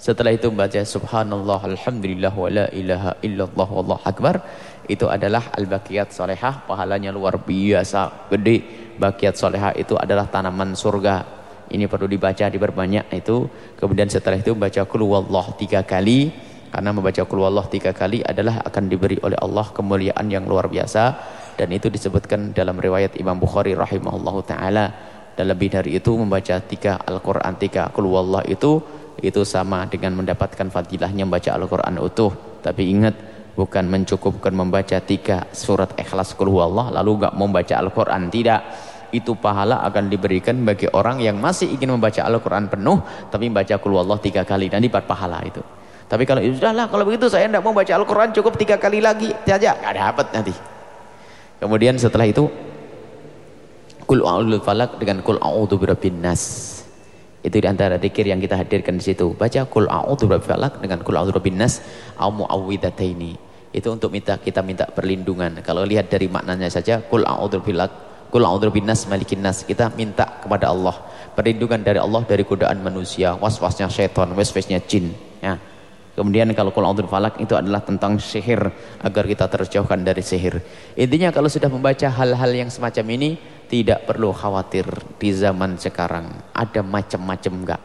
Setelah itu membaca subhanallah alhamdulillah wa la ilaha illallah wallahu akbar. Itu adalah al-baqiyat solehah pahalanya luar biasa gede. Baqiyat solehah itu adalah tanaman surga. Ini perlu dibaca diperbanyak itu. Kemudian setelah itu membaca kul tiga kali. Karena membaca kul tiga kali adalah akan diberi oleh Allah kemuliaan yang luar biasa. Dan itu disebutkan dalam riwayat Imam Bukhari rahimahullahu taala dan lebih dari itu membaca tiga Al-Quran tiga Kulwallah itu itu sama dengan mendapatkan fadilahnya membaca Al-Quran utuh. Tapi ingat bukan mencukupkan membaca tiga surat ikhlas Kulwallah lalu gak membaca Al-Quran. Tidak. Itu pahala akan diberikan bagi orang yang masih ingin membaca Al-Quran penuh tapi membaca Kulwallah tiga kali dan dapat pahala itu. Tapi kalau ya sudahlah kalau begitu saya tidak mau baca Al-Quran cukup tiga kali lagi saja. Gak dapat nanti. Kemudian setelah itu Kul a'udzu falak dengan kul a'udzu birabbin nas. Itu di antara zikir yang kita hadirkan di situ. Baca kul a'udzu birabbil falak dengan kul a'udzu birabbin nas au muawwidataini. Itu untuk minta kita minta perlindungan. Kalau lihat dari maknanya saja kul a'udzu falak kul a'udzu birabbin nas malikin nas. Kita minta kepada Allah perlindungan dari Allah dari godaan manusia, waswasnya setan, waswasnya jin, ya. Kemudian kalau kul a'udzu falak itu adalah tentang sihir agar kita terjauhkan dari sihir. Intinya kalau sudah membaca hal-hal yang semacam ini tidak perlu khawatir di zaman sekarang. Ada macam-macam enggak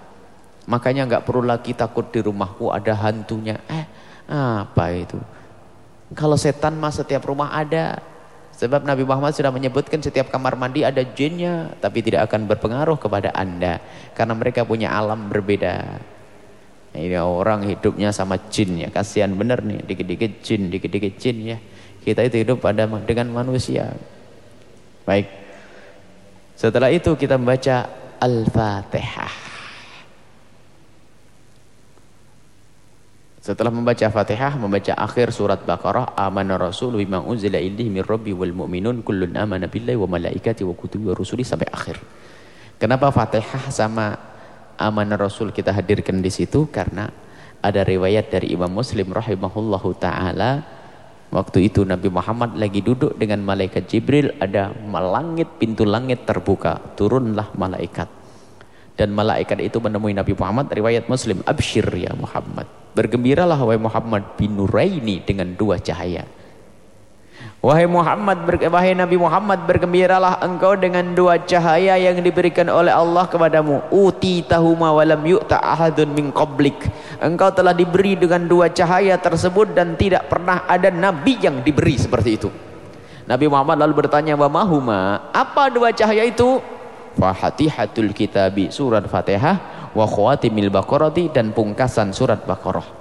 makanya enggak perlu lagi takut di rumahku ada hantunya. Eh apa itu? Kalau setan mah setiap rumah ada. Sebab Nabi Muhammad sudah menyebutkan setiap kamar mandi ada jinnya tapi tidak akan berpengaruh kepada anda. Karena mereka punya alam berbeda. Ini orang hidupnya sama jin ya. Kasihan benar nih dikit-dikit jin dikit-dikit jin ya. Kita itu hidup pada dengan manusia. Baik. Setelah itu kita membaca Al-Fatihah. Setelah membaca Fatihah, membaca akhir surat Baqarah, amana rasul bima unzila ilaihi min rabbi wal mu'minun kullun amana billahi wa malaikati wa kutubi wa rusuli sampai akhir. Kenapa Fatihah sama amana rasul kita hadirkan di situ? Karena ada riwayat dari Imam Muslim rahimahullahu taala Waktu itu Nabi Muhammad lagi duduk dengan malaikat Jibril, ada langit, pintu langit terbuka, turunlah malaikat. Dan malaikat itu menemui Nabi Muhammad, riwayat Muslim, Abshir ya Muhammad. Bergembiralah wahai Muhammad bin Nuraini dengan dua cahaya. Wahai Muhammad, wahai Nabi Muhammad, bergembiralah engkau dengan dua cahaya yang diberikan oleh Allah kepadamu. Uti tahuma walam yu'ta ahadun min qablik. Engkau telah diberi dengan dua cahaya tersebut dan tidak pernah ada nabi yang diberi seperti itu. Nabi Muhammad lalu bertanya, "Wa mahuma?" Apa dua cahaya itu? Fatihatul kitabi surat Fatihah wa khawatimil baqarati dan pungkasan surat Baqarah.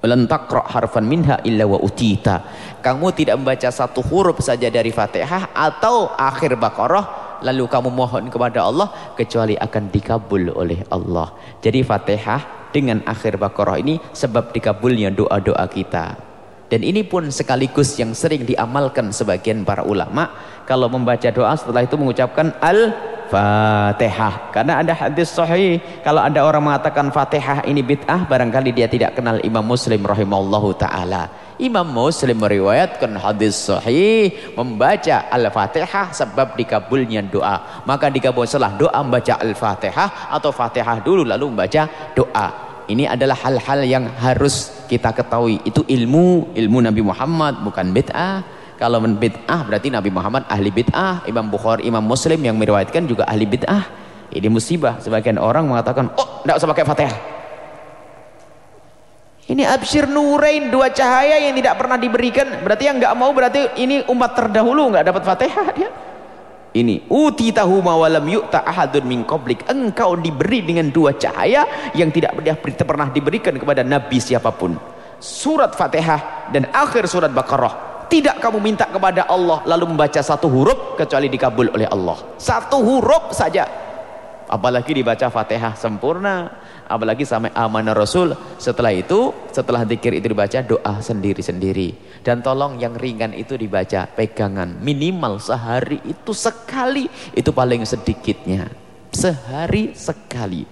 Walan taqra harfan minha illa wa utita. Kamu tidak membaca satu huruf saja dari Fatihah atau akhir Baqarah lalu kamu mohon kepada Allah kecuali akan dikabul oleh Allah. Jadi Fatihah dengan akhir Baqarah ini sebab dikabulnya doa-doa kita. Dan ini pun sekaligus yang sering diamalkan sebagian para ulama kalau membaca doa setelah itu mengucapkan al Fatihah. Karena ada hadis sahih, kalau ada orang mengatakan Fatihah ini bid'ah, barangkali dia tidak kenal Imam Muslim rahimallahu taala. Imam Muslim meriwayatkan hadis sahih membaca Al-Fatihah sebab dikabulnya doa. Maka dikabul setelah doa membaca Al-Fatihah atau Fatihah dulu lalu membaca doa. Ini adalah hal-hal yang harus kita ketahui. Itu ilmu, ilmu Nabi Muhammad bukan bid'ah. Kalau bid'ah berarti Nabi Muhammad ahli bid'ah. Imam Bukhari, Imam Muslim yang meriwayatkan juga ahli bid'ah. Ini musibah. Sebagian orang mengatakan, oh tidak usah pakai fatihah. Ini absyir nurain dua cahaya yang tidak pernah diberikan. Berarti yang nggak mau berarti ini umat terdahulu nggak dapat fatihah dia. Ini uti tahu mawalam yu'ta ahadun min qablik. Engkau diberi dengan dua cahaya yang tidak pernah diberikan kepada nabi siapapun. Surat Fatihah dan akhir surat Baqarah tidak kamu minta kepada Allah lalu membaca satu huruf kecuali dikabul oleh Allah satu huruf saja apalagi dibaca fatihah sempurna apalagi sampai amanah rasul setelah itu setelah zikir itu dibaca doa sendiri-sendiri dan tolong yang ringan itu dibaca pegangan minimal sehari itu sekali itu paling sedikitnya sehari sekali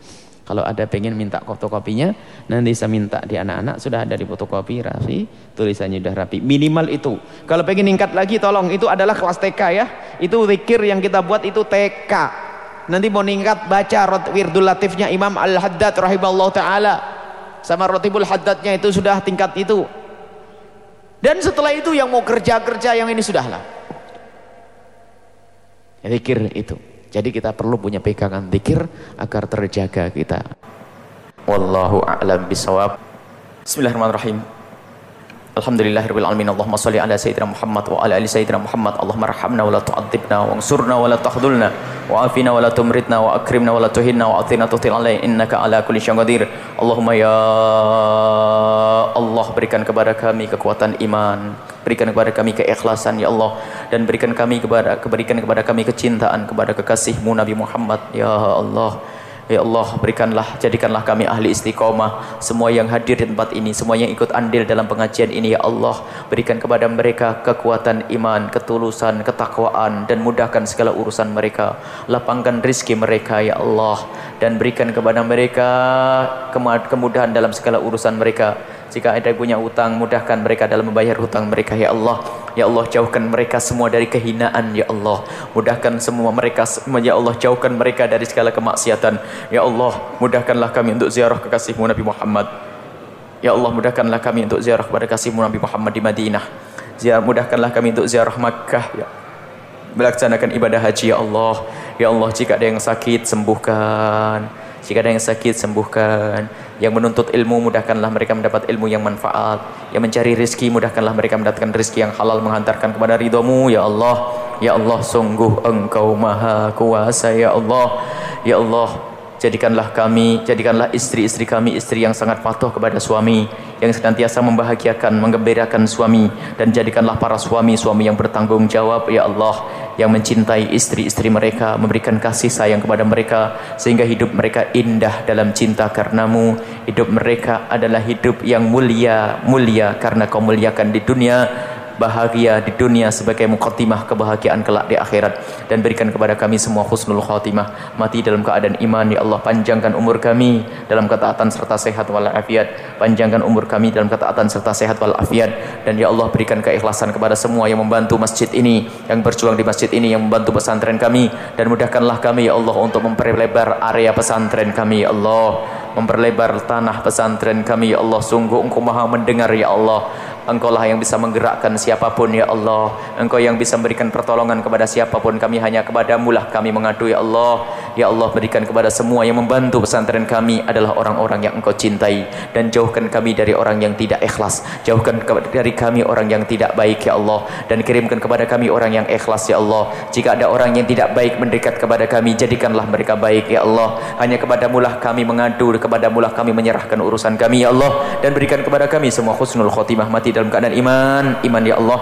kalau ada pengen minta fotokopinya, nanti saya minta di anak-anak sudah ada di fotokopi Rafi, tulisannya sudah rapi. Minimal itu. Kalau pengen ningkat lagi tolong itu adalah kelas TK ya. Itu zikir yang kita buat itu TK. Nanti mau ningkat baca wirdul latifnya Imam Al-Haddad rahimahullah taala. Sama rotibul haddadnya itu sudah tingkat itu. Dan setelah itu yang mau kerja-kerja yang ini sudahlah. Zikir itu. Jadi kita perlu punya pegangan zikir agar terjaga kita. Wallahu a'lam bisawab. Bismillahirrahmanirrahim. Alhamdulillahirabbil alamin. Allahumma shalli ala sayyidina Muhammad wa ala ali sayyidina Muhammad. Allahumma arhamna wa la tu'adzibna wansurna wa la tahdhulna wa afina wa la tumritna wa akrimna wa la tuhinna wa atina tutil alai innaka ala kulli syai'in qadir. Allahumma ya Allah berikan kepada kami kekuatan iman, berikan kepada kami keikhlasan ya Allah dan berikan kami kepada berikan kepada kami kecintaan kepada kekasihmu Nabi Muhammad ya Allah. Ya Allah berikanlah jadikanlah kami ahli istiqomah. Semua yang hadir di tempat ini semua yang ikut andil dalam pengajian ini ya Allah berikan kepada mereka kekuatan iman ketulusan ketakwaan dan mudahkan segala urusan mereka. Lapangkan rizki mereka ya Allah dan berikan kepada mereka kemudahan dalam segala urusan mereka jika ada punya utang, mudahkan mereka dalam membayar hutang mereka, Ya Allah. Ya Allah, jauhkan mereka semua dari kehinaan, Ya Allah. Mudahkan semua mereka, Ya Allah, jauhkan mereka dari segala kemaksiatan. Ya Allah, mudahkanlah kami untuk ziarah kekasihmu Nabi Muhammad. Ya Allah, mudahkanlah kami untuk ziarah kepada kasihmu Nabi Muhammad di Madinah. Ziarah, mudahkanlah kami untuk ziarah Makkah, Ya melaksanakan ibadah haji ya Allah ya Allah jika ada yang sakit sembuhkan jika ada yang sakit sembuhkan. Yang menuntut ilmu mudahkanlah mereka mendapat ilmu yang manfaat. Yang mencari rezeki mudahkanlah mereka mendapatkan rezeki yang halal menghantarkan kepada ridhamu ya Allah ya Allah sungguh engkau maha kuasa ya Allah. Ya Allah Jadikanlah kami, jadikanlah istri-istri kami istri yang sangat patuh kepada suami, yang senantiasa membahagiakan, menggembirakan suami dan jadikanlah para suami-suami yang bertanggung jawab ya Allah, yang mencintai istri-istri mereka, memberikan kasih sayang kepada mereka sehingga hidup mereka indah dalam cinta karenamu. Hidup mereka adalah hidup yang mulia, mulia karena kau muliakan di dunia bahagia di dunia sebagai mukaddimah kebahagiaan kelak di akhirat. Dan berikan kepada kami semua husnul khatimah. Mati dalam keadaan iman ya Allah. Panjangkan umur kami dalam ketaatan serta sehat walafiat. Panjangkan umur kami dalam ketaatan serta sehat walafiat. Dan ya Allah berikan keikhlasan kepada semua yang membantu masjid ini yang berjuang di masjid ini yang membantu pesantren kami. Dan mudahkanlah kami ya Allah untuk memperlebar area pesantren kami ya Allah. Memperlebar tanah pesantren kami ya Allah. Sungguh engkau maha mendengar ya Allah Engkau lah yang bisa menggerakkan siapa pun ya Allah. Engkau yang bisa memberikan pertolongan kepada siapa pun. Kami hanya kepadamu lah kami mengadu ya Allah. Ya Allah berikan kepada semua yang membantu pesantren kami adalah orang-orang yang engkau cintai. Dan jauhkan kami dari orang yang tidak ikhlas. Jauhkan dari kami orang yang tidak baik ya Allah. Dan kirimkan kepada kami orang yang ikhlas ya Allah. Jika ada orang yang tidak baik mendekat kepada kami, jadikanlah mereka baik ya Allah. Hanya kepadamu lah kami mengadu, kepadamu lah kami menyerahkan urusan kami ya Allah. Dan berikan kepada kami semua khusnul khotimah mati dalam keadaan iman iman ya Allah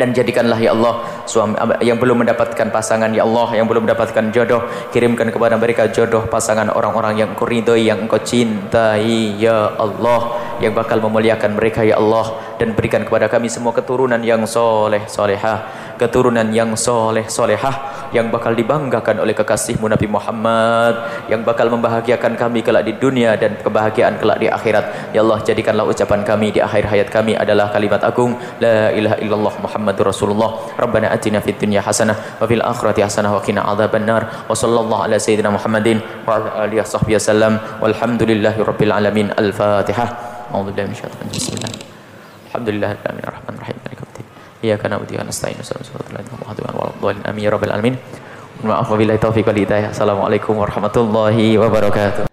dan jadikanlah ya Allah suami yang belum mendapatkan pasangan ya Allah yang belum mendapatkan jodoh kirimkan kepada mereka jodoh pasangan orang-orang yang engkau ridhoi yang engkau cintai ya Allah yang bakal memuliakan mereka ya Allah dan berikan kepada kami semua keturunan yang soleh solehah keturunan yang soleh solehah yang bakal dibanggakan oleh kekasihmu Nabi Muhammad yang bakal membahagiakan kami kelak di dunia dan kebahagiaan kelak di akhirat. Ya Allah jadikanlah ucapan kami di akhir hayat kami adalah kalimat agung la ilaha illallah Muhammadur Rasulullah. Rabbana atina fid dunya hasanah wa fil akhirati hasanah wa qina adzabannar wa sallallahu ala sayyidina Muhammadin wa ala alihi washabbihi wasallam walhamdulillahi rabbil alamin. Al-fatihah a'udzu billahi minasyaitonir rajim. Bismillah. Alhamdulillahil alamin. Arrahmanir rahim. Iyyaka na'budu wa nasta'in ihdinas siratal mustaqim amin ya rabbal alamin. Maaf wabillahi taufiq wal hidayah. Assalamualaikum warahmatullahi wabarakatuh.